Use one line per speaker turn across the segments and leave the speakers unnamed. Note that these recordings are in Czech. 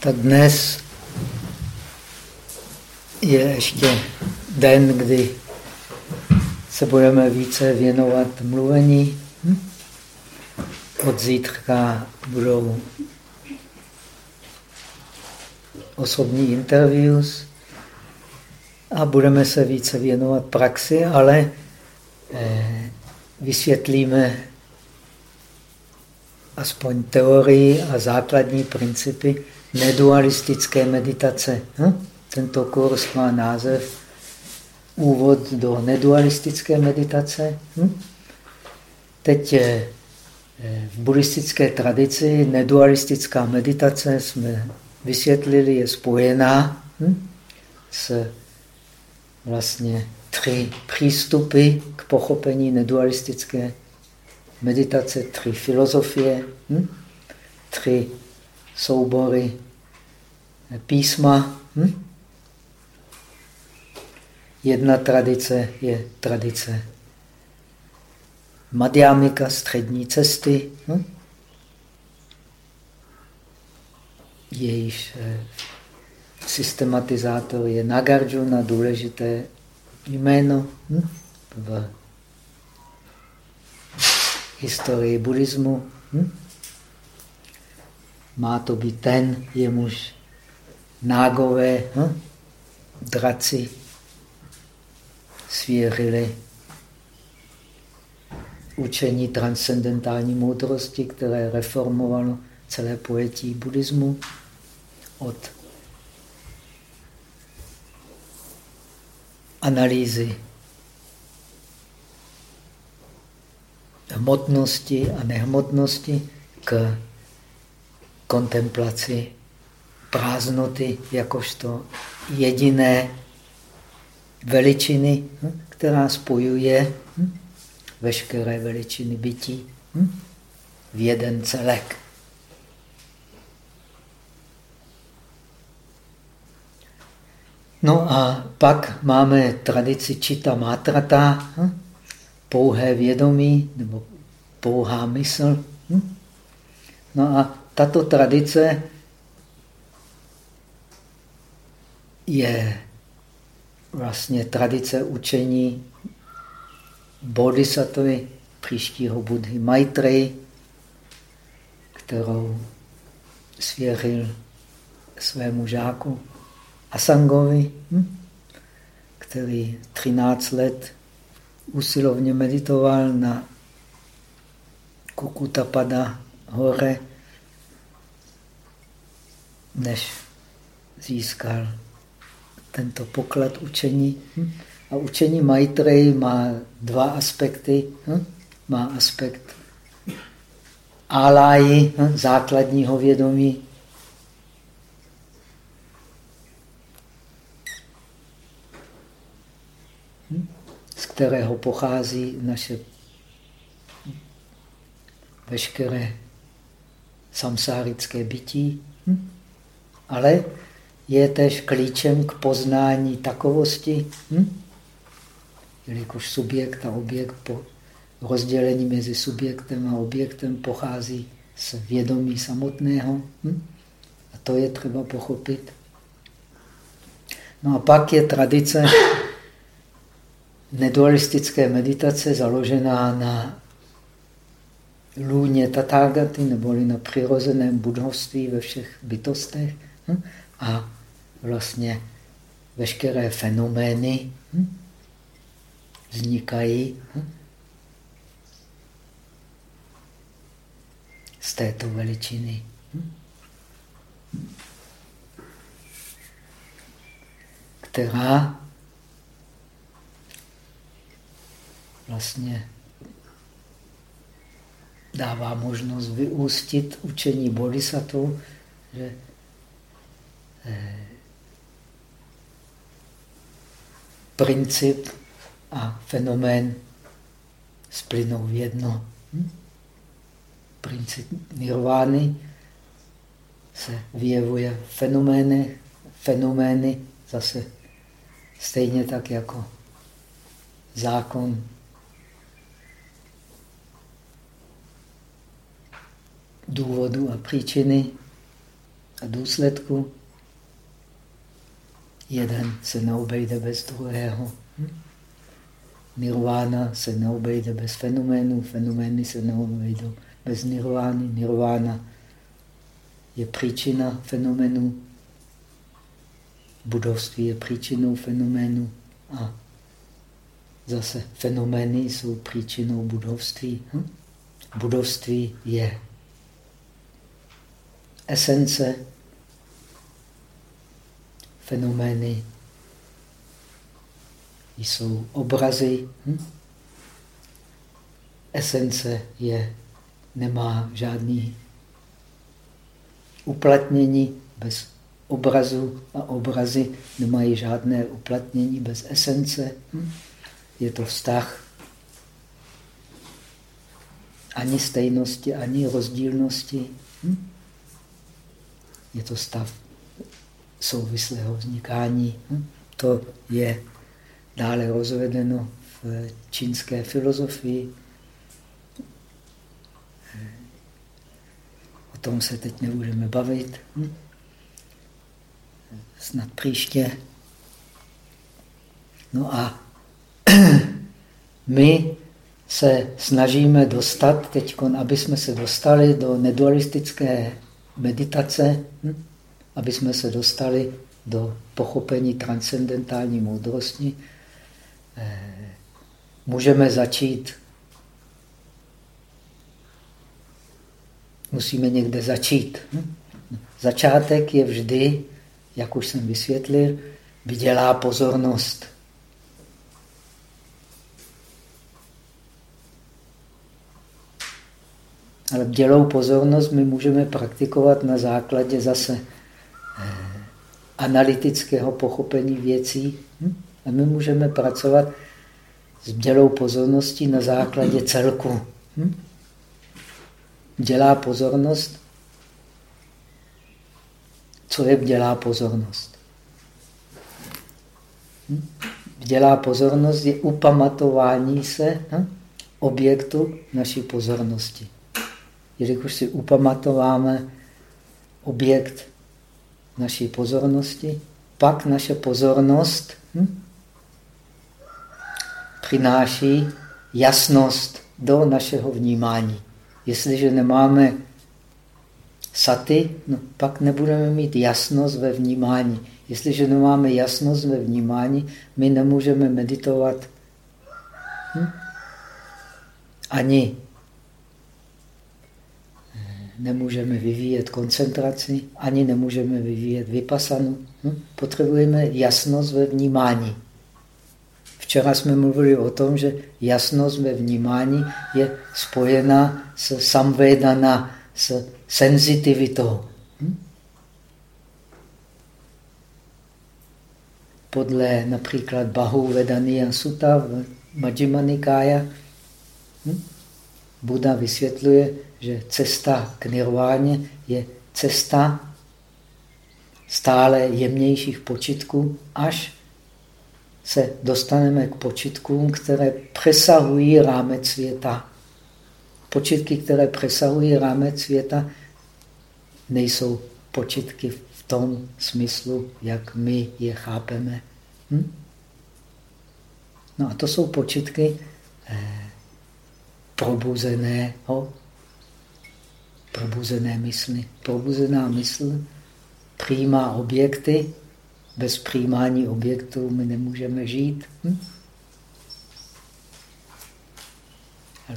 tak dnes je ještě den, kdy se budeme více věnovat mluvení. Hm? Od zítřka budou osobní interviews a budeme se více věnovat praxi, ale eh, vysvětlíme aspoň teorii a základní principy nedualistické meditace. Hm? Tento kurz má název Úvod do nedualistické meditace. Hm? Teď eh, v buddhistické tradici nedualistická meditace, jsme vysvětlili, je spojená hm? s vlastně tři přístupy k pochopení nedualistické meditace, tři filozofie, hm? tři soubory písma. Hm? Jedna tradice je tradice Madhyamika, střední cesty. Hm? Jejíž eh, systematizátor je Nagarjuna, důležité jméno hm? v historii buddhismu. Hm? Má to být ten, jemuž nágové hm? draci svěřili učení transcendentální moudrosti, které reformovalo celé pojetí buddhismu od analýzy hmotnosti a nehmotnosti k kontemplaci prázdnoty jakožto jediné veličiny, hm, která spojuje hm, veškeré veličiny bytí hm, v jeden celek. No a pak máme tradici čita mátrata, pouhé vědomí nebo pouhá mysl. No a tato tradice je vlastně tradice učení bodhisattvy příštího Budhy Maitreyi, kterou svěřil svému žáku Asangovi, hm? který 13 let usilovně meditoval na Kukutapada hore, než získal tento poklad učení. Hm? A učení Maitreyi má dva aspekty. Hm? Má aspekt áláji, hm? základního vědomí, z kterého pochází naše veškeré samsárické bytí, ale je tež klíčem k poznání takovosti, hm? jelikož subjekt a objekt po rozdělení mezi subjektem a objektem pochází z vědomí samotného. Hm? A to je třeba pochopit. No a pak je tradice nedualistické meditace založená na lůně tatágaty, neboli na přirozeném budovství ve všech bytostech. Hm? A vlastně veškeré fenomény hm, vznikají hm, z této veličiny. Která vlastně dává možnost vyústit učení bodhisattva, že princip a fenomén splynou v jedno. Hm? Princip nirvány se vyjevuje fenomény, fenomény zase stejně tak jako zákon důvodu a příčiny. A důsledku. Jeden se neobejde bez druhého. Hm? Nirvana se neobejde bez fenoménů, fenomény se neobejdou bez nirvány. Nirvána je příčina fenoménu, budovství je příčinou fenoménu a zase fenomény jsou příčinou budovství. Hm? Budovství je esence, fenomény jsou obrazy. Hm? Esence je, nemá žádný uplatnění bez obrazu a obrazy nemají žádné uplatnění bez esence. Hm? Je to vztah ani stejnosti, ani rozdílnosti. Hm? Je to stav souvislého vznikání. Hm? To je dále rozvedeno v čínské filozofii. O tom se teď nebudeme bavit. Hm? Snad příště. No a my se snažíme dostat teď, aby jsme se dostali do nedualistické meditace, hm? Aby jsme se dostali do pochopení transcendentální moudrosti, eh, můžeme začít. Musíme někde začít. Hm? Začátek je vždy, jak už jsem vysvětlil, vydělá pozornost. Ale dělou pozornost my můžeme praktikovat na základě zase analytického pochopení věcí. Hm? A my můžeme pracovat s dělou pozorností na základě celku. Hm? Dělá pozornost. Co je dělá pozornost? Hm? Dělá pozornost je upamatování se objektu naší pozornosti jelikož si upamatováme objekt naší pozornosti, pak naše pozornost hm, přináší jasnost do našeho vnímání. Jestliže nemáme saty, no, pak nebudeme mít jasnost ve vnímání. Jestliže nemáme jasnost ve vnímání, my nemůžeme meditovat hm? ani nemůžeme vyvíjet koncentraci, ani nemůžeme vyvíjet vypasanu. Hm? Potřebujeme jasnost ve vnímání. Včera jsme mluvili o tom, že jasnost ve vnímání je spojena s samvedana, s senzitivitou. Hm? Podle například Bahu Vedaniya Sutta v Majjima Nikaya, hm? Buda vysvětluje, že cesta k nirváně je cesta stále jemnějších počitků, až se dostaneme k počitkům, které přesahují rámec světa. Počitky, které přesahují rámec světa, nejsou počitky v tom smyslu, jak my je chápeme. Hm? No a to jsou počitky eh, probuzeného probuzené mysli. Probuzená mysl přijímá objekty. Bez přijímání objektů my nemůžeme žít. Hm?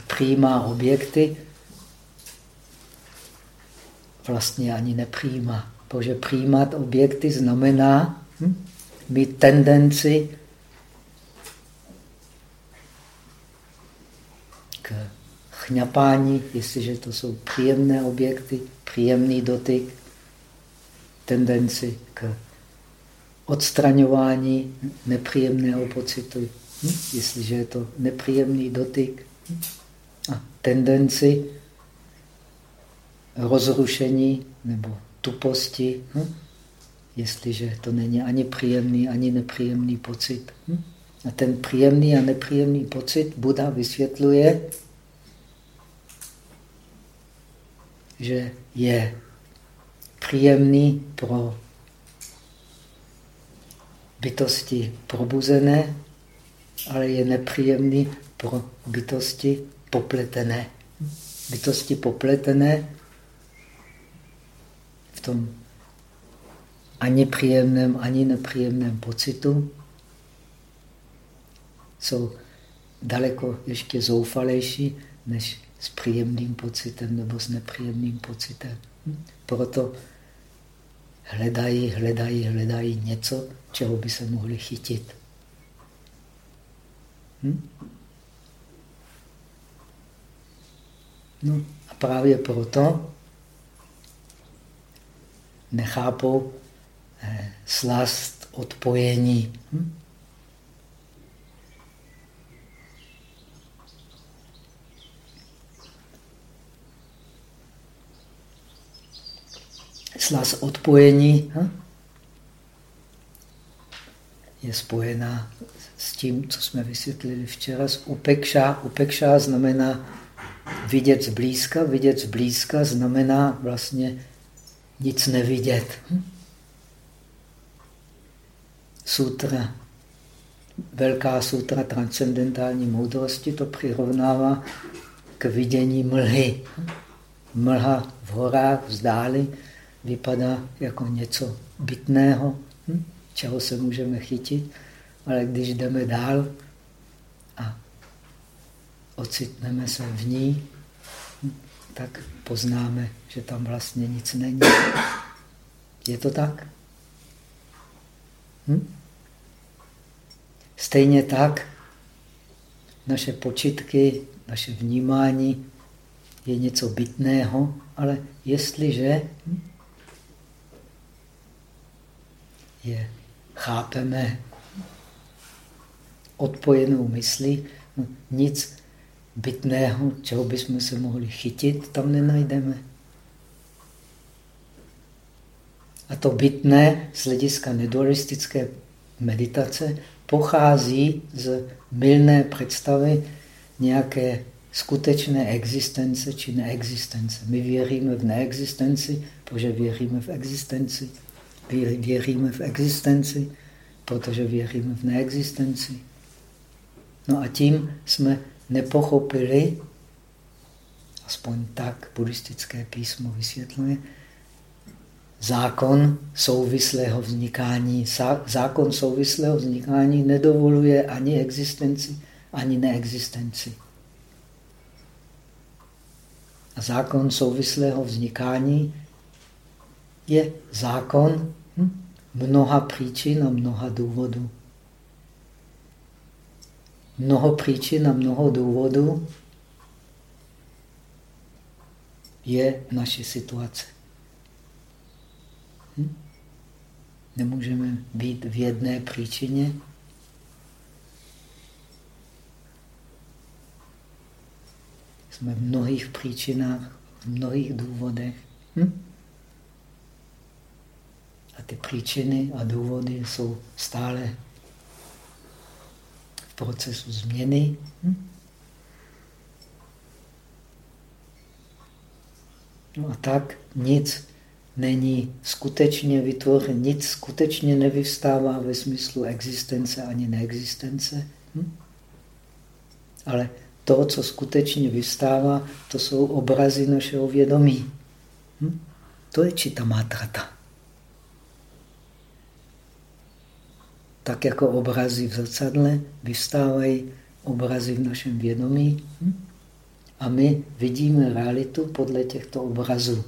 Přijímá objekty, vlastně ani nepřijímá. Protože přijímat objekty znamená hm? mít tendenci k chňapání, jestliže to jsou příjemné objekty, příjemný dotyk, tendenci k odstraňování nepříjemného pocitu, hm? jestliže je to nepříjemný dotyk, a tendenci rozrušení nebo tuposti, hm? jestliže to není ani příjemný, ani nepříjemný pocit. Hm? A ten příjemný a nepříjemný pocit Buddha vysvětluje že je příjemný pro bytosti probuzené, ale je nepříjemný pro bytosti popletené. Bytosti popletené v tom ani příjemném, ani nepříjemném pocitu jsou daleko ještě zoufalejší než s příjemným pocitem nebo s nepříjemným pocitem. Proto hledají, hledají, hledají něco, čeho by se mohli chytit. Hm? No a právě proto nechápou eh, slast odpojení. Hm? Slast odpojení hm? je spojená s tím, co jsme vysvětlili včera, s upekša. Upekša znamená vidět zblízka. Vidět zblízka znamená vlastně nic nevidět. Hm? Sutra, velká sutra transcendentální moudrosti to přirovnává k vidění mlhy. Mlha v horách, vzdáli, vypadá jako něco bytného, hm? čeho se můžeme chytit, ale když jdeme dál a ocitneme se v ní, tak poznáme, že tam vlastně nic není. Je to tak? Hm? Stejně tak naše počitky, naše vnímání je něco bytného, ale jestliže je chápeme odpojenou myslí, no, nic bytného, čeho bychom se mohli chytit, tam nenajdeme. A to bytné z hlediska nedualistické meditace pochází z mylné představy nějaké skutečné existence či neexistence. My věříme v neexistenci, protože věříme v existenci. Věříme v existenci, protože věříme v neexistenci. No a tím jsme nepochopili, aspoň tak buddhistické písmo vysvětluje, zákon souvislého vznikání. Zákon souvislého vznikání nedovoluje ani existenci, ani neexistenci. A zákon souvislého vznikání je zákon hm, mnoha příčin a mnoha důvodů mnoho příčin a mnoho důvodů je naše situace. Hm? Nemůžeme být v jedné příčině. Jsme v mnohých příčinách, v mnohých důvodech. Hm? A ty příčiny a důvody jsou stále procesu změny. Hm? No a tak nic není skutečně vytvořen, nic skutečně nevyvstává ve smyslu existence ani neexistence. Hm? Ale to, co skutečně vystává, to jsou obrazy našeho vědomí. Hm? To je čita mátrata. Tak jako obrazy v zrcadle vystávají obrazy v našem vědomí hm? a my vidíme realitu podle těchto obrazů.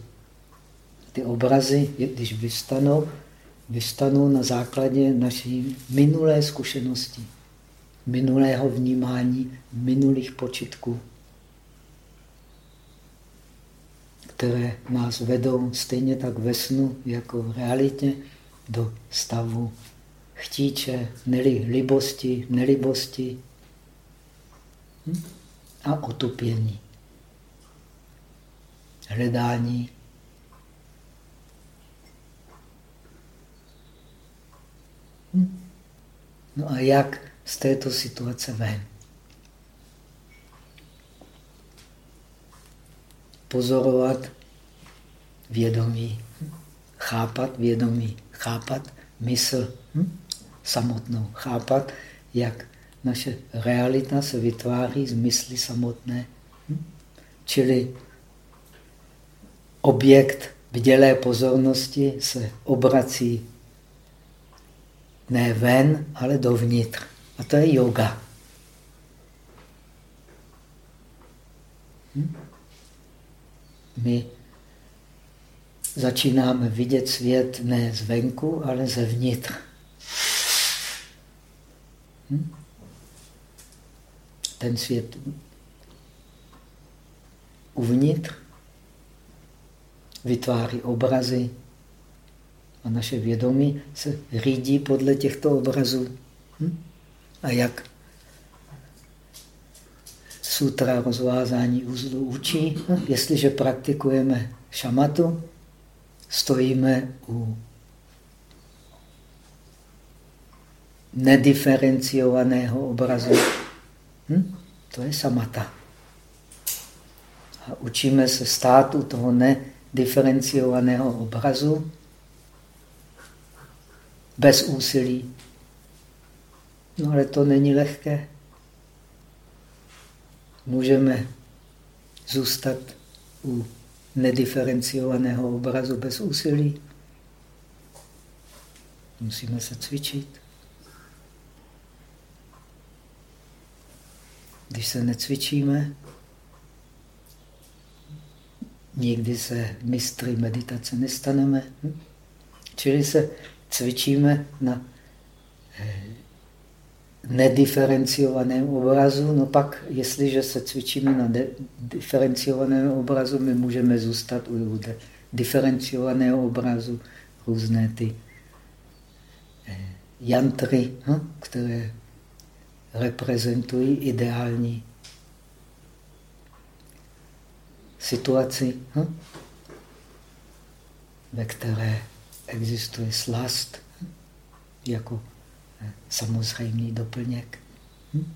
Ty obrazy, když vystanou, vystanou na základě naší minulé zkušenosti, minulého vnímání, minulých počitků, které nás vedou stejně tak ve snu, jako v realitě, do stavu chtíče, neli libosti, nelibosti hm? a otupění. Hledání. Hm? No a jak z této situace ven? Pozorovat vědomí. chápat vědomí, chápat mysl hm? Samotnou, chápat, jak naše realita se vytváří z mysli samotné. Hm? Čili objekt vdělé pozornosti se obrací ne ven, ale dovnitř. A to je yoga. Hm? My začínáme vidět svět ne zvenku, ale zevnitř. Hm? Ten svět uvnitř vytváří obrazy a naše vědomí se řídí podle těchto obrazů. Hm? A jak sutra rozvázání uzlu učí, hm? jestliže praktikujeme šamatu, stojíme u nediferenciovaného obrazu. Hm? To je samata. A učíme se stát u toho nediferenciovaného obrazu bez úsilí. No ale to není lehké. Můžeme zůstat u nediferenciovaného obrazu bez úsilí. Musíme se cvičit. Když se necvičíme, nikdy se mistry meditace nestaneme. Hm? Čili se cvičíme na eh, nediferenciovaném obrazu, no pak, jestliže se cvičíme na diferenciovaném obrazu, my můžeme zůstat u diferenciovaného obrazu různé ty eh, jantry, hm, které reprezentují ideální situaci, hm, ve které existuje slast hm, jako samozřejmý doplněk. Hm?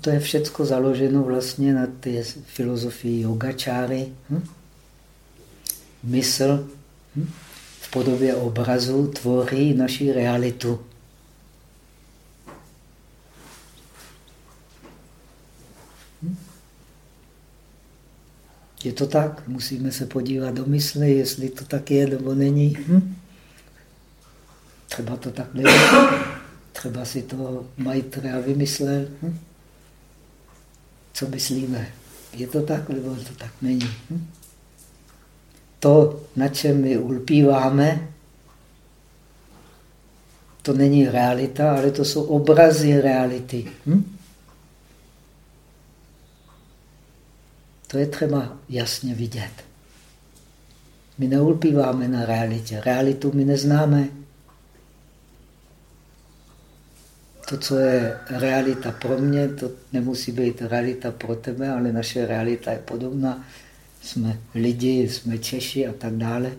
To je všecko založeno vlastně na té filozofii yogačáry. Hm? Mysl hm? Podobě obrazu tvoří naši realitu. Je to tak? Musíme se podívat do mysli, jestli to tak je nebo není. Hm? Třeba to tak není. Třeba si to Maitreya vymyslel. Hm? Co myslíme? Je to tak, nebo to tak není? Hm? To, na čem my ulpíváme, to není realita, ale to jsou obrazy reality. Hm? To je třeba jasně vidět. My neulpíváme na realitě. Realitu my neznáme. To, co je realita pro mě, to nemusí být realita pro tebe, ale naše realita je podobná. Jsme lidi, jsme Češi a tak dále.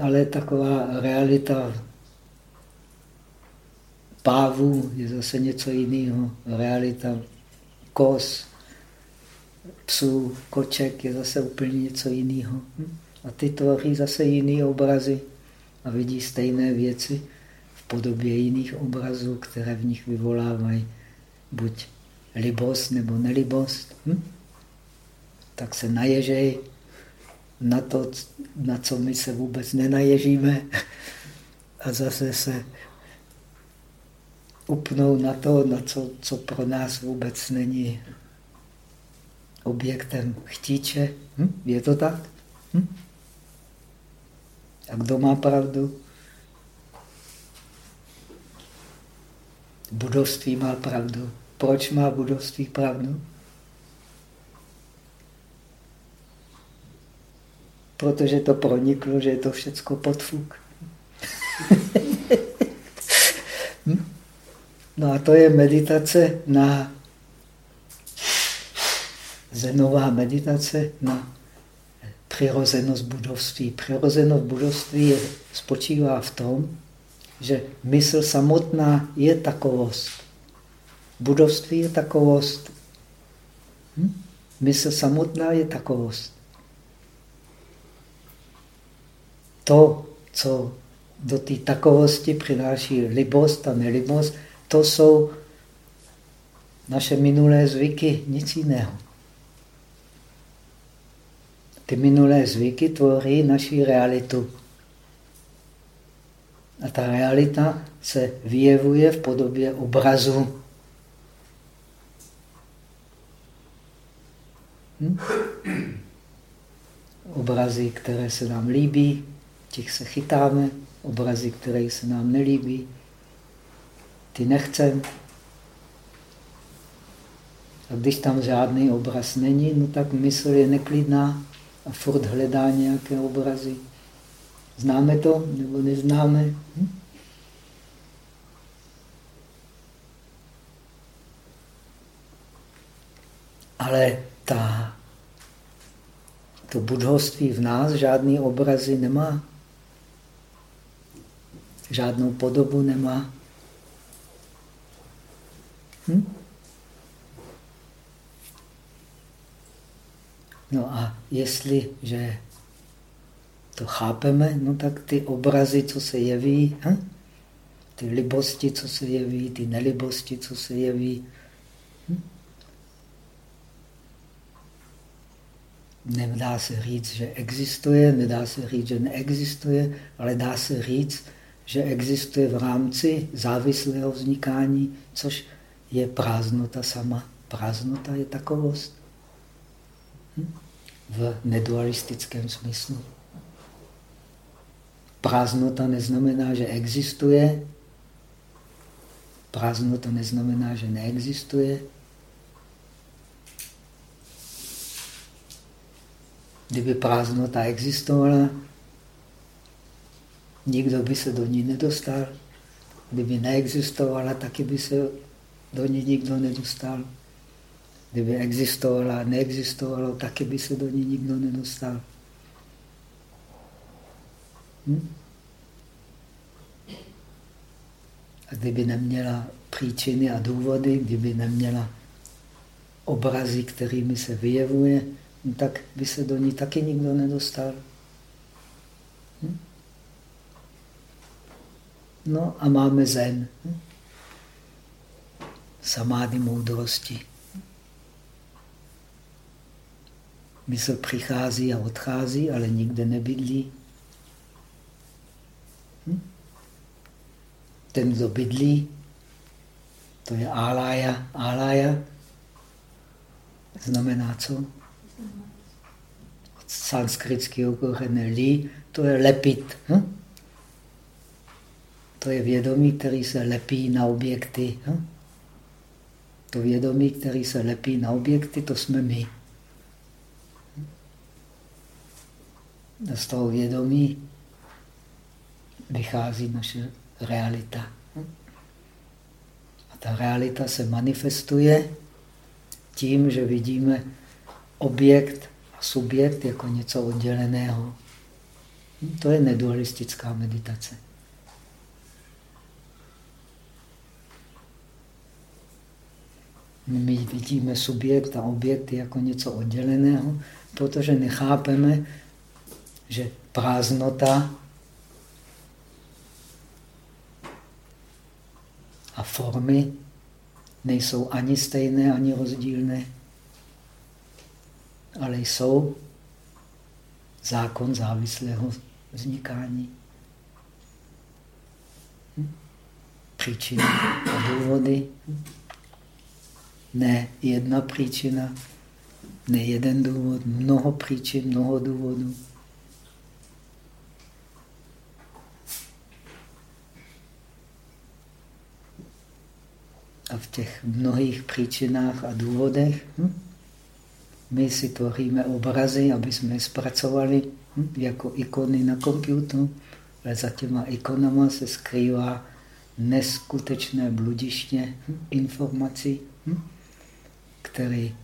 Ale taková realita pávů je zase něco jiného. Realita kos, psů, koček je zase úplně něco jiného. Hm? A ty tvoří zase jiné obrazy a vidí stejné věci v podobě jiných obrazů, které v nich vyvolávají buď libost nebo nelibost. Hm? Tak se naježej na to, na co my se vůbec nenaježíme a zase se upnou na to, na co, co pro nás vůbec není objektem chtíče. Hm? Je to tak? Hm? A kdo má pravdu? Budovství má pravdu. Proč má budovství pravdu? Protože to proniklo, že je to všecko podfuk. hm? No a to je meditace na zenová meditace na přirozenost budovství. Přirozenost budovství spočívá v tom, že mysl samotná je takovost. Budovství je takovost. Hm? Mysl samotná je takovost. To, co do té takovosti přináší libost a nelibost, to jsou naše minulé zvyky, nic jiného. Ty minulé zvyky tvoří naši realitu. A ta realita se vyjevuje v podobě obrazu. Hm? Obrazy, které se nám líbí, těch se chytáme. Obrazy, které se nám nelíbí, ty nechcem. A když tam žádný obraz není, no tak mysl je neklidná a furt hledá nějaké obrazy. Známe to nebo neznáme? Hm? Ale ta, to budhoství v nás žádný obrazy nemá. Žádnou podobu nemá. Hm? No a jestliže to chápeme, no tak ty obrazy, co se jeví, hm? ty libosti, co se jeví, ty nelibosti, co se jeví, hm? Nedá se říct, že existuje, nedá se říct, že neexistuje, ale dá se říct, že existuje v rámci závislého vznikání, což je prázdnota sama. Prázdnota je takovost. Hm? V nedualistickém smyslu. Prázdnota neznamená, že existuje. Prázdnota neznamená, že neexistuje. Kdyby prázdnota existovala, nikdo by se do ní nedostal. Kdyby neexistovala, taky by se do ní nikdo nedostal. Kdyby existovala, neexistovalo, taky by se do ní nikdo nedostal. Hm? A kdyby neměla příčiny a důvody, kdyby neměla obrazy, kterými se vyjevuje, tak by se do ní taky nikdo nedostal. Hm? No a máme zen. Hm? Samády moudrosti. Mysl přichází a odchází, ale nikde nebydlí. Hm? Ten, kdo bydlí, to je álája. Álája znamená co? Od sanskritského kořene lí, to je lepit. Hm? To je vědomí, který se lepí na objekty. Hm? To vědomí, který se lepí na objekty, to jsme my. Z toho vědomí vychází naše realita. A ta realita se manifestuje tím, že vidíme objekt a subjekt jako něco odděleného. To je nedualistická meditace. My vidíme subjekt a objekt jako něco odděleného, protože nechápeme, že prázdnota a formy nejsou ani stejné, ani rozdílné, ale jsou zákon závislého vznikání. Hm? Příčiny a důvody. Ne jedna příčina, ne jeden důvod, mnoho příčin, mnoho důvodů. A v těch mnohých příčinách a důvodech hm, my si tvoříme obrazy, aby jsme je zpracovali hm, jako ikony na počítači, ale za těma ikonama se skrývá neskutečné bludiště hm, informací. Hm, který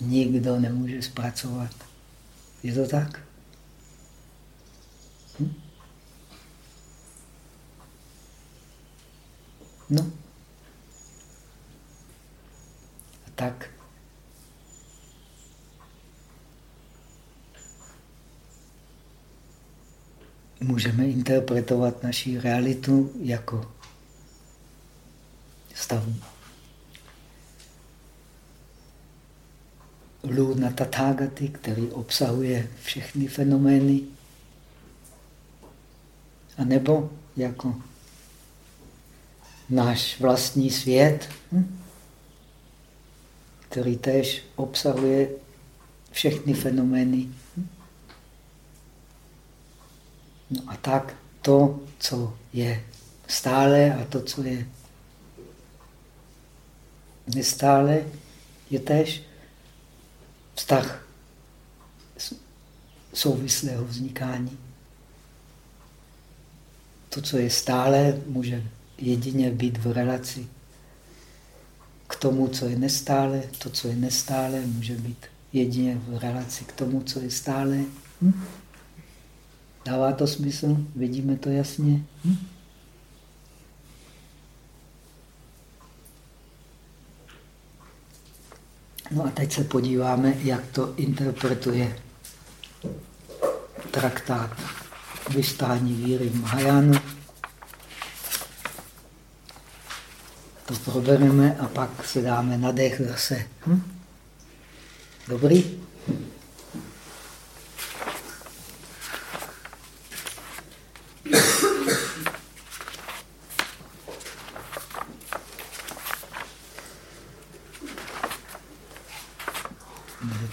nikdo nemůže zpracovat. Je to tak? Hm? No. A tak můžeme interpretovat naši realitu jako stav Luna Tathagaty, který obsahuje všechny fenomény, a nebo jako náš vlastní svět, hm? který též obsahuje všechny fenomény. Hm? No a tak to, co je stále a to, co je nestále, je též vztah souvislého vznikání. To, co je stále, může jedině být v relaci k tomu, co je nestále. To, co je nestále, může být jedině v relaci k tomu, co je stále. Hm? Dává to smysl? Vidíme to jasně? Hm? No a teď se podíváme, jak to interpretuje traktát vystání víry v Mahajánu. To probereme a pak se dáme na dech zase. Hm? Dobrý?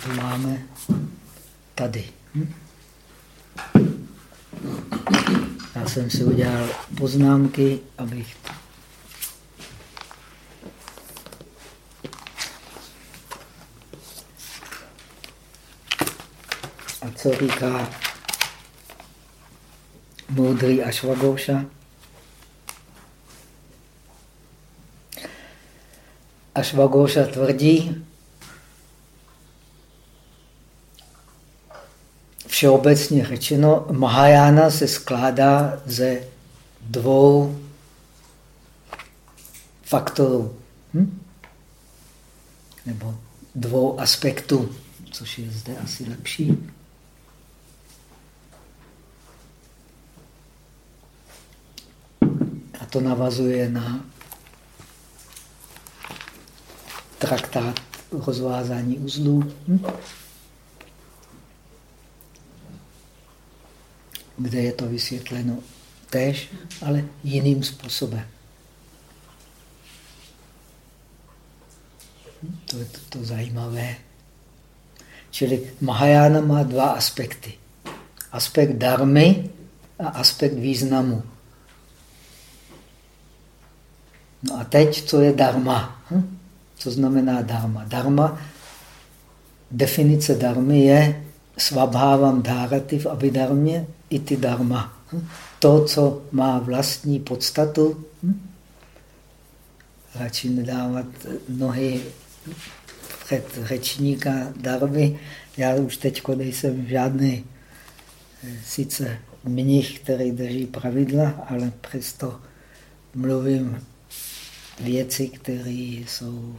to máme tady. Hm? Já jsem si udělal poznámky, abych A co říká moudrý Ašvagouša? Ašvagouša tvrdí, všeobecně řečeno, Mahajana se skládá ze dvou faktorů. Hm? Nebo dvou aspektů, což je zde asi lepší. A to navazuje na traktát rozvázání uzlů. Hm? Kde je to vysvětleno též, ale jiným způsobem. To je to, to zajímavé. Čili Mahajana má dva aspekty. Aspekt darmy a aspekt významu. No a teď, co je dharma? Hm? Co znamená dharma? Dharma, definice darmy je svabhávám dhárati v abidarmě i ty dharma. To, co má vlastní podstatu, radši nedávat nohy před řečníka darby. Já už teď nejsem žádný sice mnich, který drží pravidla, ale přesto mluvím věci, které jsou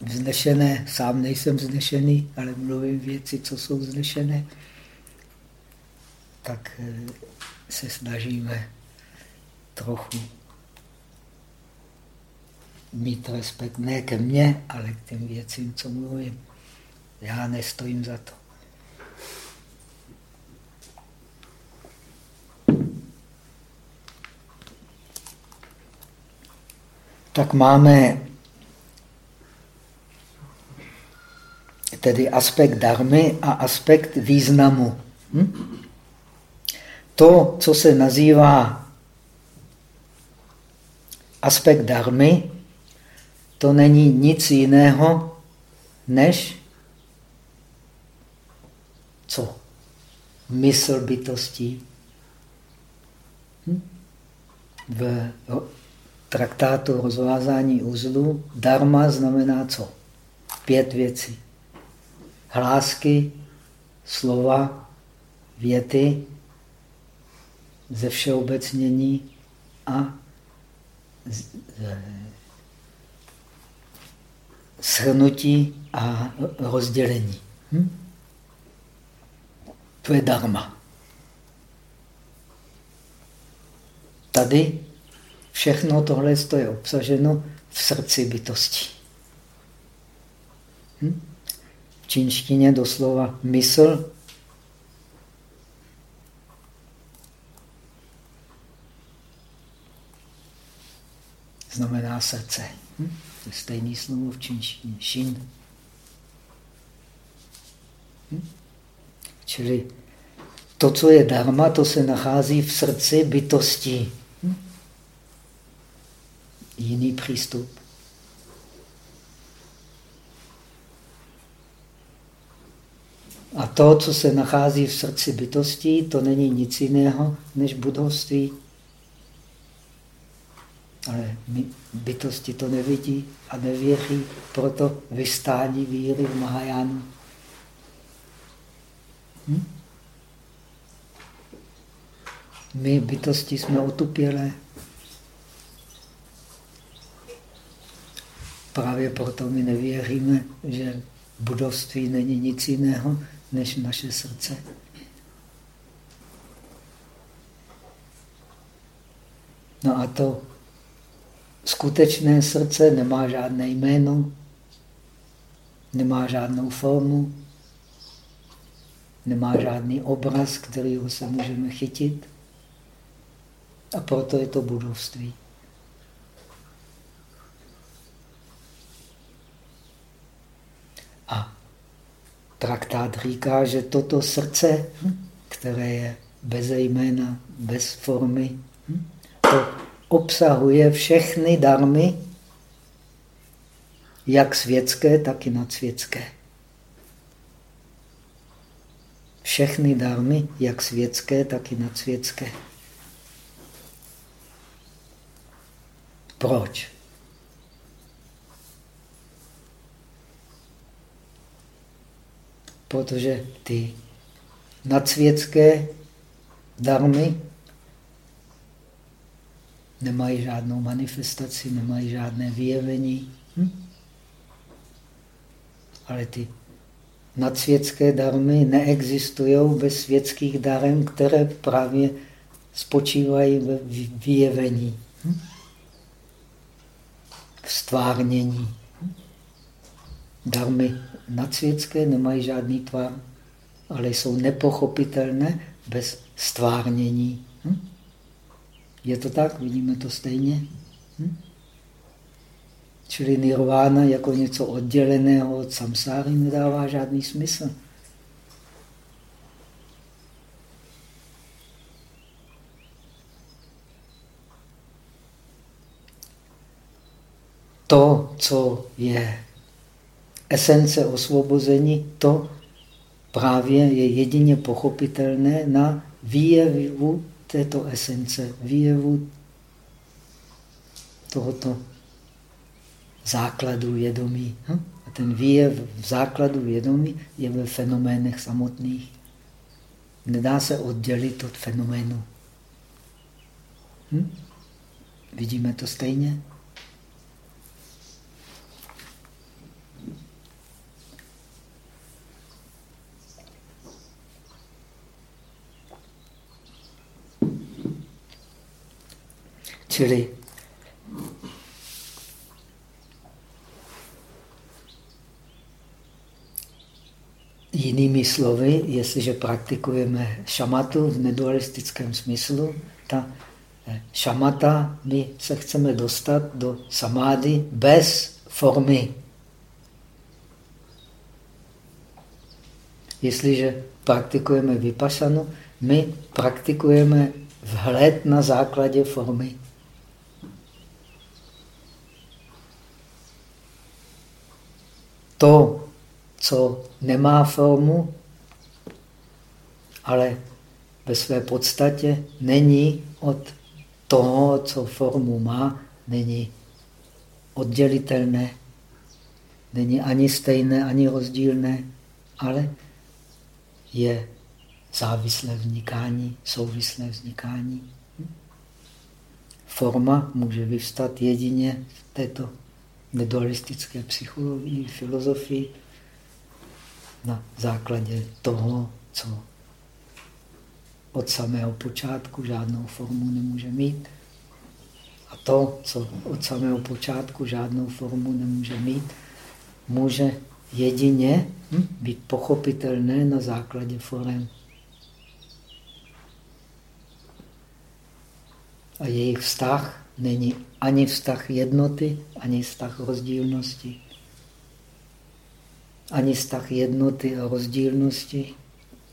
vznešené. Sám nejsem vznešený, ale mluvím věci, co jsou vznešené. Tak eh, se snažíme trochu mít respekt ne ke mně, ale k těm věcím, co mluvím. Já nestojím za to. Tak máme tedy aspekt darmy a aspekt významu. Hm? To, co se nazývá aspekt darmy, to není nic jiného, než co? Mysl bytostí. Hm? V traktátu rozvázání uzlu dharma znamená co? Pět věcí hlásky, slova, věty, ze všeobecnění a shrnutí a rozdělení. Hm? To je dharma. Tady všechno tohle je obsaženo v srdci bytosti. Hm? V čínštině doslova mysl znamená srdce. Hm? To je stejné slovo v čínštině. Šin. Hm? Čili to, co je dharma, to se nachází v srdci bytosti. Hm? Jiný přístup. A to, co se nachází v srdci bytosti, to není nic jiného než budovství. Ale bytosti to nevidí a nevěří, proto vystání víry v Mahajánu. Hm? My bytosti jsme otupělé. Právě proto my nevěříme, že budovství není nic jiného než naše srdce. No a to skutečné srdce nemá žádné jméno, nemá žádnou formu, nemá žádný obraz, kterýho se můžeme chytit. A proto je to budovství. A traktát říká, že toto srdce, které je bez jména, bez formy, to obsahuje všechny darmy, jak světské, tak i nadsvětské. Všechny darmy, jak světské, tak i nadsvětské. Proč? Protože ty nadsvětské darmy nemají žádnou manifestaci, nemají žádné vyjevení. Hm? Ale ty nadsvětské darmy neexistují bez světských darem, které právě spočívají ve vyjevení, hm? v stvárnění. Hm? Darmy nadsvětské nemají žádný tvar, ale jsou nepochopitelné bez stvárnění. Hm? Je to tak? Vidíme to stejně? Hm? Čili nirvána jako něco odděleného od samsáry nedává žádný smysl. To, co je esence osvobození, to právě je jedině pochopitelné na výjevu této esence, výjevu tohoto základu vědomí. Hm? A ten výjev v základu vědomí je ve fenoménech samotných. Nedá se oddělit od fenoménu. Hm? Vidíme to stejně? Čili jinými slovy, jestliže praktikujeme šamatu v nedualistickém smyslu, ta eh, šamata, my se chceme dostat do samády bez formy. Jestliže praktikujeme vypašanu, my praktikujeme vhled na základě formy. To, co nemá formu, ale ve své podstatě není od toho, co formu má, není oddělitelné, není ani stejné, ani rozdílné, ale je závislé vznikání, souvislé vznikání. Forma může vyvstat jedině v této nedualistické psychologii, filozofii na základě toho, co od samého počátku žádnou formu nemůže mít, A to, co od samého počátku žádnou formu nemůže mít, může jedině hm, být pochopitelné na základě forem. A jejich vztah není ani vztah jednoty, ani vztah rozdílnosti. Ani vztah jednoty a rozdílnosti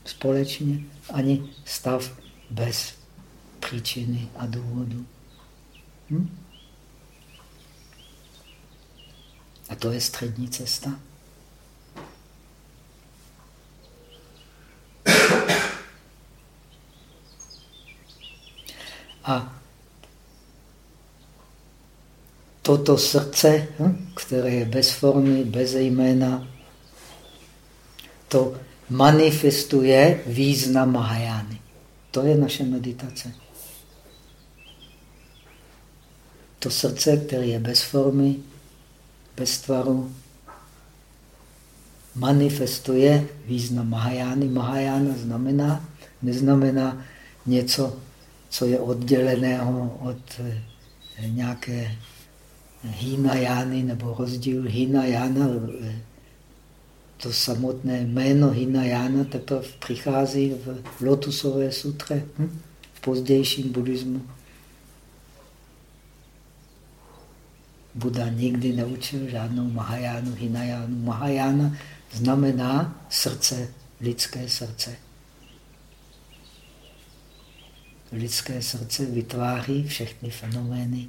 společně, ani stav bez příčiny a důvodu. Hm? A to je střední cesta. A toto srdce, hm, které je bez formy, bez jména, to manifestuje význam Mahajány. To je naše meditace. To srdce, které je bez formy, bez tvaru, manifestuje význam Mahajány. Mahajána znamená, neznamená něco, co je odděleného od eh, nějaké Hinajány nebo rozdíl Hinayana. Eh, to samotné jméno Hinayana teprve přichází v lotusové sutře, hm? v pozdějším buddhismu. Buda nikdy neučil žádnou Mahajánu, Hinajánu. Mahajána znamená srdce, lidské srdce. Lidské srdce vytváří všechny fenomény.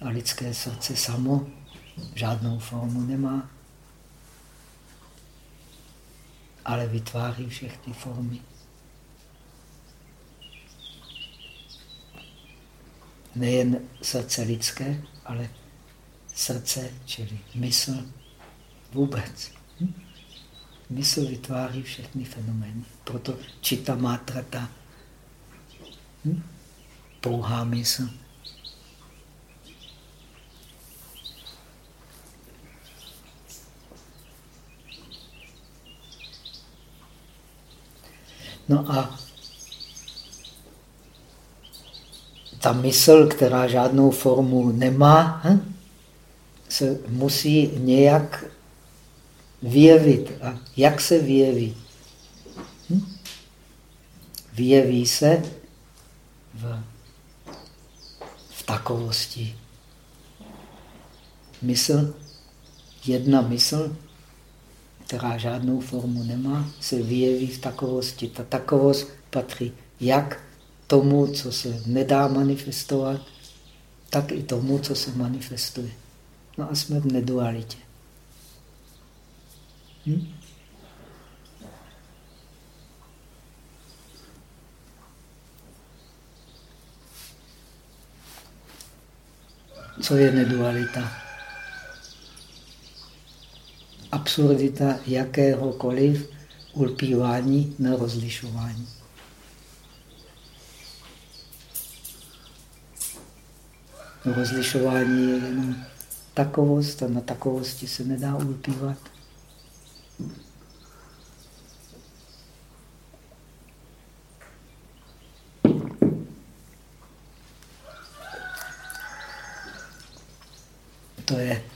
A lidské srdce samo žádnou formu nemá, ale vytváří všechny formy. Nejen srdce lidské, ale srdce, čili mysl vůbec. Hm? Mysl vytváří všechny fenomény. Proto čita mátrata, hm? pouhá mysl. No a ta mysl, která žádnou formu nemá, hm, se musí nějak vyjevit. A jak se vyjeví? Hm? Vyjeví se v, v takovosti. Mysl, jedna mysl, která žádnou formu nemá, se vyjeví v takovosti. Ta takovost patří jak tomu, co se nedá manifestovat, tak i tomu, co se manifestuje. No a jsme v nedualitě. Hm? Co je nedualita? Absurdita jakéhokoliv ulpívání na rozlišování. Rozlišování je jenom takovost a na takovosti se nedá ulpívat. To je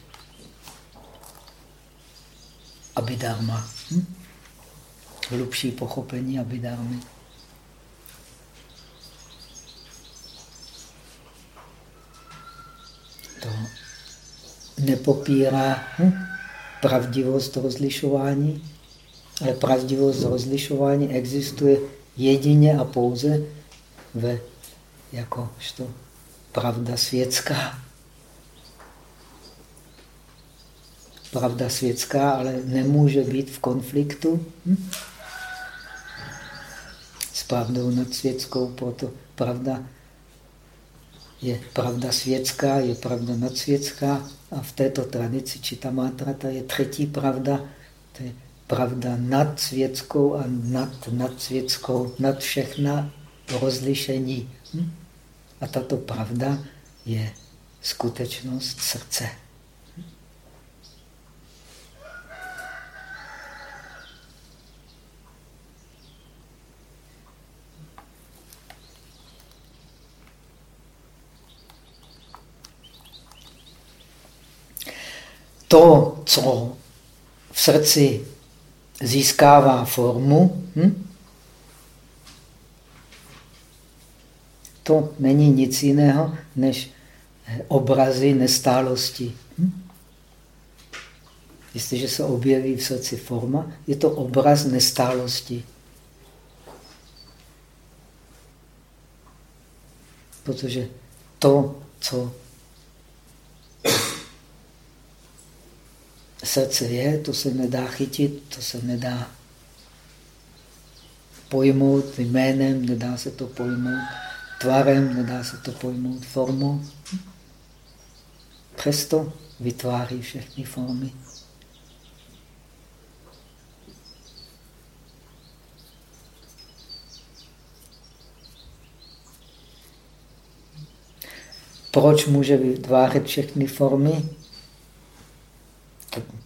abidharma. Hm? Hlubší pochopení abidharmy. To nepopírá hm, pravdivost rozlišování, ale pravdivost rozlišování existuje jedině a pouze ve jakožto pravda světská. Pravda světská ale nemůže být v konfliktu hm? s pravdou nadsvětskou, proto pravda je pravda světská, je pravda nadsvětská a v této tradici Čitamátrata je třetí pravda, to je pravda nad světskou a nad nadsvětskou, nad všechna rozlišení. Hm? A tato pravda je skutečnost srdce. To, co v srdci získává formu, hm? to není nic jiného než obrazy nestálosti. Hm? Jestliže se objeví v srdci forma, je to obraz nestálosti. Protože to, co srdce je, to se nedá chytit, to se nedá pojmout jménem, nedá se to pojmout tvarem, nedá se to pojmout formou. Přesto vytváří všechny formy. Proč může vytvářet všechny formy?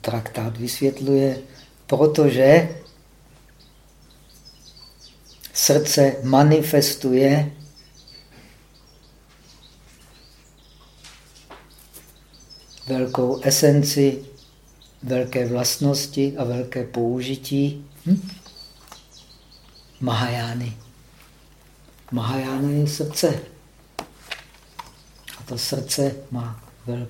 Traktát vysvětluje, protože srdce manifestuje velkou esenci, velké vlastnosti a velké použití hm? Mahajány. Mahajána je srdce to srdce má vel,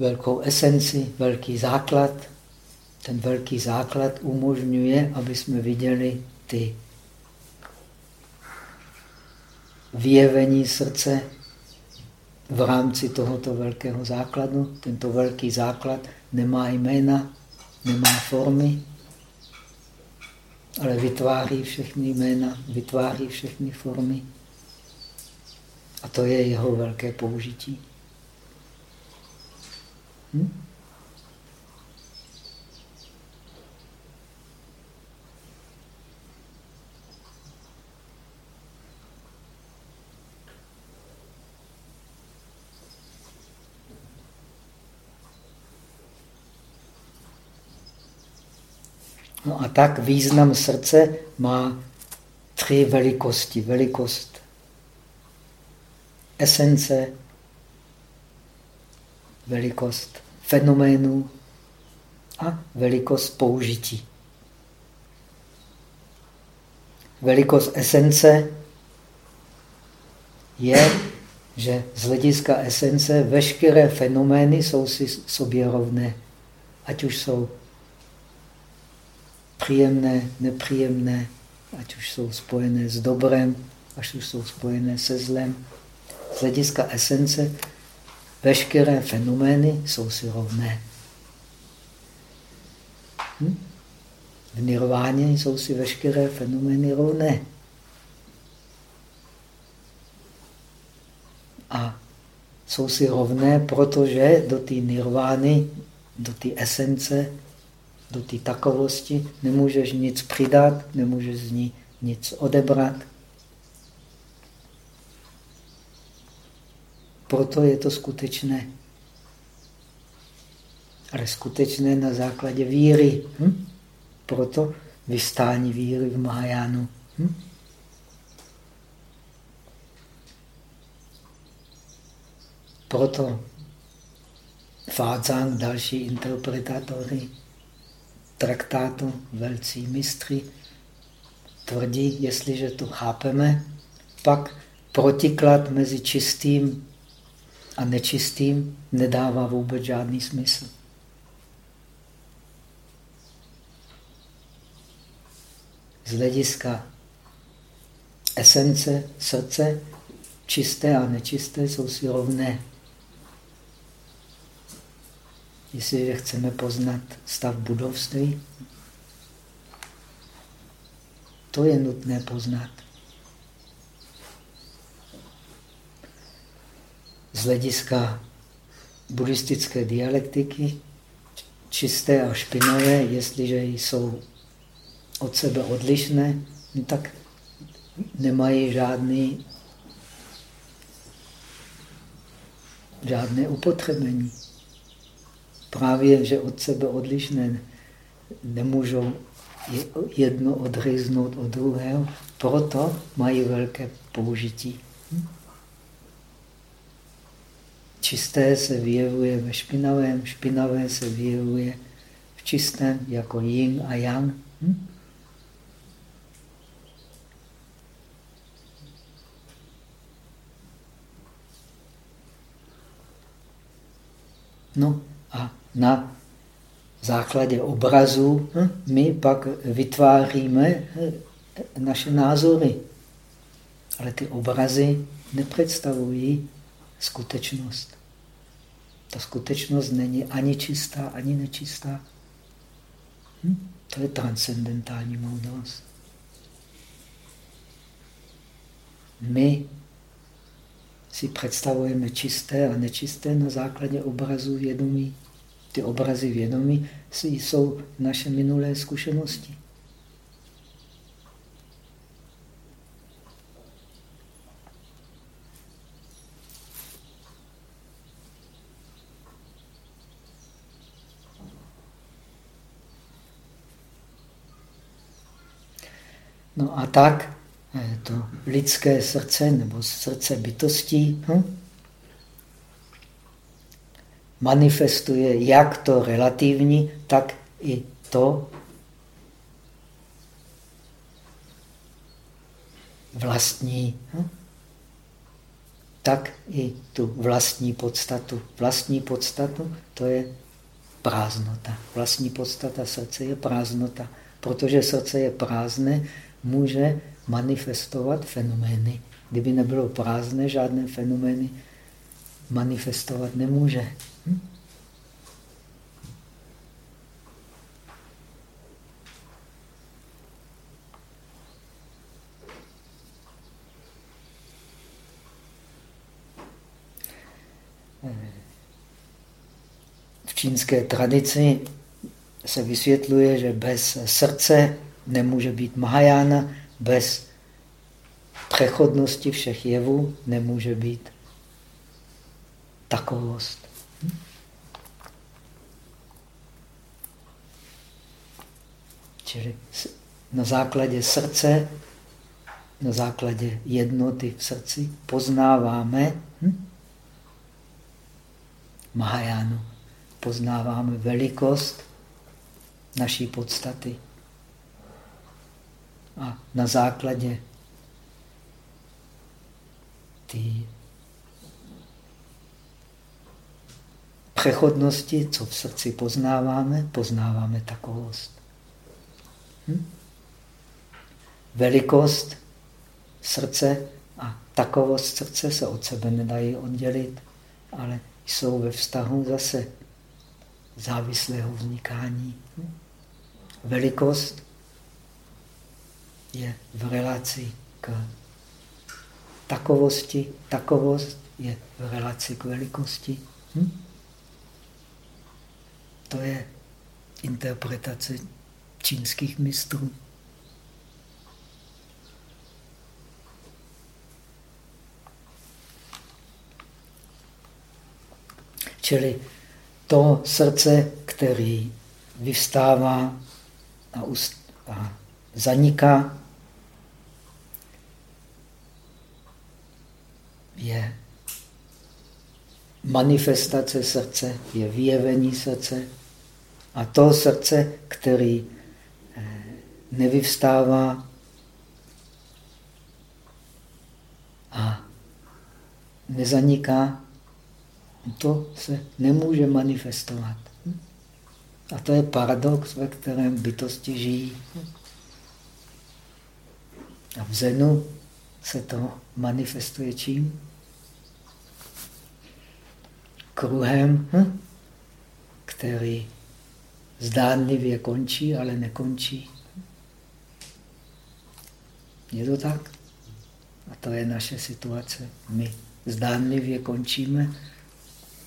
velkou esenci, velký základ. Ten velký základ umožňuje, aby jsme viděli ty vyjevení srdce v rámci tohoto velkého základu. Tento velký základ nemá jména, nemá formy, ale vytváří všechny jména, vytváří všechny formy. A to je jeho velké použití. Hm? No a tak význam srdce má tři velikosti. Velikost esence, velikost fenoménu a velikost použití. Velikost esence je, že z hlediska esence veškeré fenomény jsou si sobě rovné. Ať už jsou příjemné, nepříjemné, ať už jsou spojené s dobrem, až už jsou spojené se zlem, z hlediska esence veškeré fenomény jsou si rovné. Hm? V nirváně jsou si veškeré fenomény rovné. A jsou si rovné, protože do té nirvány, do té esence, do té takovosti nemůžeš nic přidat, nemůžeš z ní nic odebrat. Proto je to skutečné. Ale skutečné na základě víry. Hm? Proto vystání víry v Mahajánu. Hm? Proto Fádzang, další interpretátory traktátu, velcí mistry, tvrdí, jestliže to chápeme, pak protiklad mezi čistým a nečistým nedává vůbec žádný smysl. Z hlediska esence srdce, čisté a nečisté jsou si rovné. Jestliže chceme poznat stav budovství, to je nutné poznat. Z hlediska buddhistické dialektiky čisté a špinavé, jestliže jsou od sebe odlišné, no tak nemají žádný, žádné upotřebení. Právě, že od sebe odlišné nemůžou jedno odříznout od druhého, proto mají velké použití. Hm? Čisté se vyjevuje ve špinavém, špinavé se vyjevuje v čistém, jako yin a yang. Hm? No a na základě obrazu hm, my pak vytváříme hm, naše názory. Ale ty obrazy nepředstavují skutečnost. Ta skutečnost není ani čistá, ani nečistá. Hm? To je transcendentální moudrost. My si představujeme čisté a nečisté na základě obrazu vědomí. Ty obrazy vědomí jsou naše minulé zkušenosti. No a tak eh, to lidské srdce nebo srdce bytostí hm? manifestuje jak to relativní, tak i to vlastní, hm? tak i tu vlastní podstatu. Vlastní podstatu to je prázdnota. Vlastní podstata srdce je prázdnota. Protože srdce je prázdné, může manifestovat fenomény. Kdyby nebylo prázdné, žádné fenomény manifestovat nemůže. Hm? V čínské tradici se vysvětluje, že bez srdce nemůže být Mahajána, bez přechodnosti všech jevů nemůže být takovost. Čili na základě srdce, na základě jednoty v srdci poznáváme hm? Mahajánu. Poznáváme velikost naší podstaty. A na základě ty přechodnosti, co v srdci poznáváme, poznáváme takovost. Hm? Velikost srdce a takovost srdce se od sebe nedají oddělit, ale jsou ve vztahu zase závislého vznikání. Hm? Velikost je v relaci k takovosti, takovost je v relaci k velikosti. Hm? To je interpretace čínských mistrů. Čili to srdce, který vystává a, a zaniká, je manifestace srdce, je vyjevení srdce. A to srdce, který eh, nevyvstává a nezaniká, to se nemůže manifestovat. A to je paradox, ve kterém bytosti žijí. A v Zenu se to manifestuje čím? Kruhem, hm? který zdánlivě končí, ale nekončí. Je to tak? A to je naše situace. My zdánlivě končíme,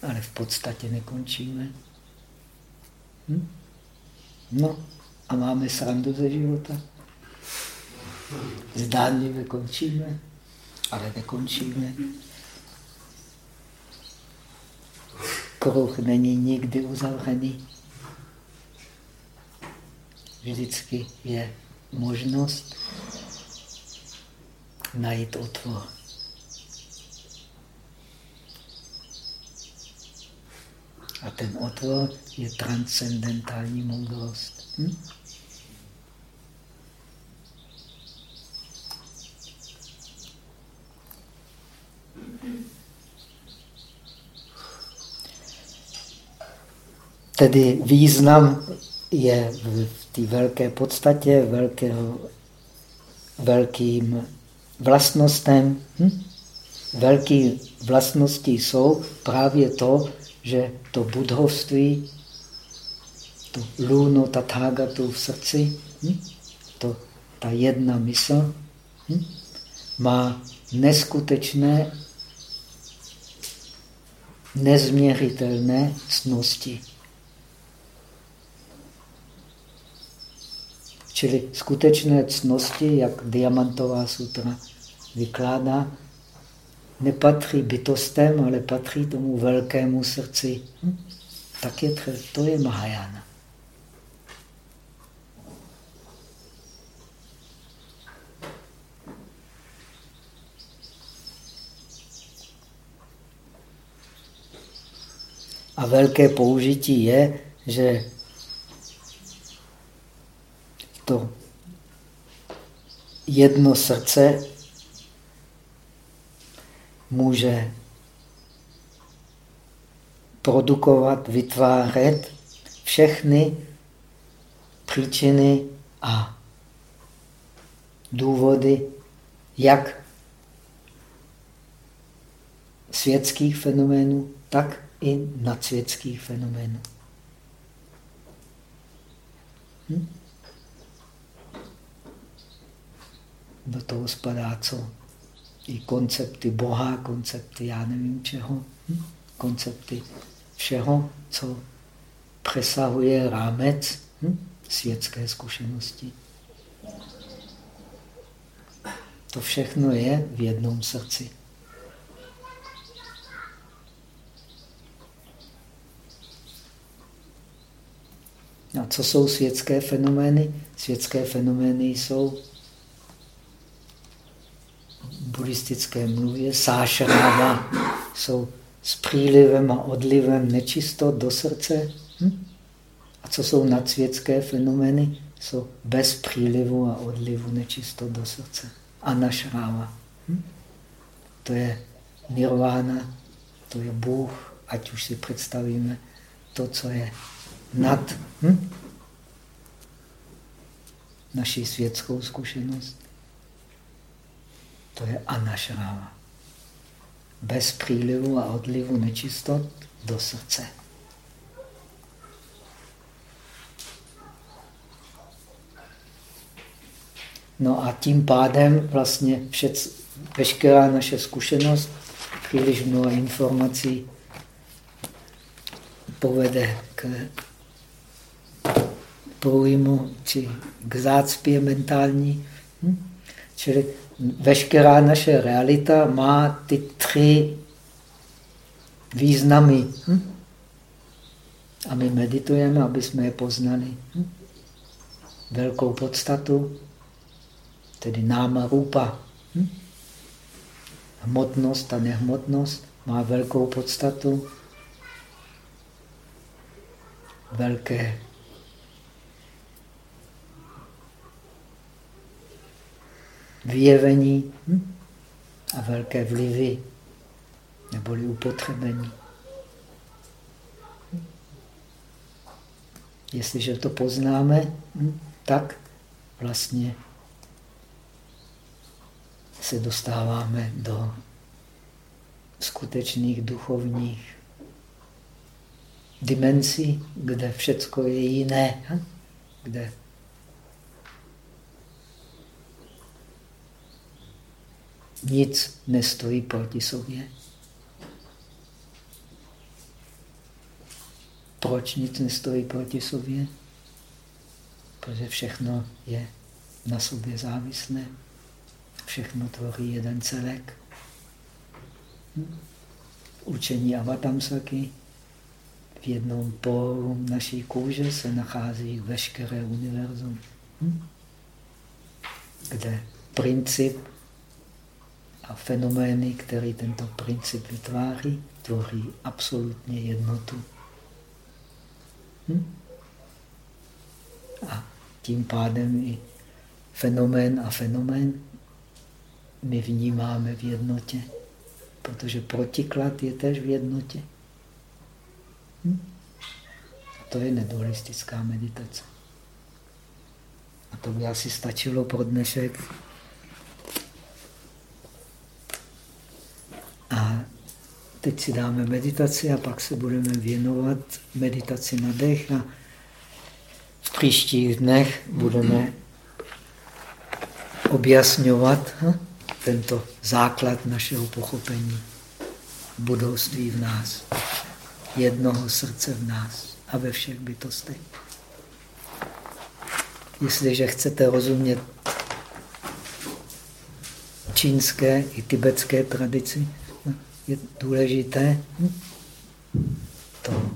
ale v podstatě nekončíme. Hm? No a máme srandu ze života. Zdánlivě končíme, ale nekončíme. Kruh není nikdy uzavřený. Vždycky je možnost najít otvor. A ten otvor je transcendentální moudrost. Hm? Tedy význam je v té velké podstatě, velkého, velkým vlastnostem. Hm? Velké vlastnosti jsou právě to, že to budhovství, to lůno tathagatu v srdci, hm? to, ta jedna mysl, hm? má neskutečné, nezměřitelné cnosti. Čili skutečné cnosti, jak Diamantová sutra vykládá, nepatří bytostem, ale patří tomu velkému srdci. Hm? Tak je to je Mahajana. A velké použití je, že to jedno srdce může produkovat, vytvářet všechny příčiny a důvody, jak světských fenoménů, tak i nadsvětských fenoménů. Hm? Do toho spadá co? i koncepty Boha, koncepty já nevím čeho, hm? koncepty všeho, co přesahuje rámec hm? světské zkušenosti. To všechno je v jednom srdci. A co jsou světské fenomény? Světské fenomény jsou buddhistické mluvě sášráva jsou s přílivem a odlivem nečistot do srdce. Hm? A co jsou nadsvětské fenomény? Jsou bez přílivu a odlivu nečistot do srdce. Anašráva. Hm? To je nirvána, to je Bůh, ať už si představíme to, co je nad hm? naší světskou zkušenost. To je anašráva. Bez přílivu a odlivu nečistot do srdce. No a tím pádem vlastně všec, veškerá naše zkušenost, příliš mnoho informací povede k průjmu či k zácpě mentální. Hm? Čili veškerá naše realita má ty tři významy. Hm? A my meditujeme, aby jsme je poznali. Hm? Velkou podstatu, tedy náma rupa. Hm? Hmotnost a nehmotnost má velkou podstatu. Velké vyjevení hm? a velké vlivy neboli upotřebení. Jestliže to poznáme, hm? tak vlastně se dostáváme do skutečných duchovních dimenzí, kde všecko je jiné, hm? kde nic nestojí proti sobě. Proč nic nestojí proti sobě? Protože všechno je na sobě závislé. Všechno tvoří jeden celek. Učení Avatamsaky v jednom poru naší kůže se nachází veškeré univerzum, hm? kde princip a fenomény, které tento princip vytváří, tvoří absolutně jednotu. Hm? A tím pádem i fenomén a fenomén my vnímáme v jednotě, protože protiklad je tež v jednotě. Hm? A to je nedualistická meditace. A to by asi stačilo pro dnešek. Teď si dáme meditaci a pak se budeme věnovat meditaci na dech a v příštích dnech budeme objasňovat hm, tento základ našeho pochopení budouctví v nás, jednoho srdce v nás a ve všech bytostech. Jestliže chcete rozumět čínské i tibetské tradici, je důležité to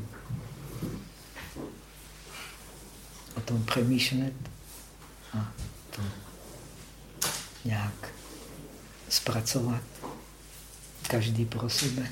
o tom přemýšlet a to nějak zpracovat každý pro sebe.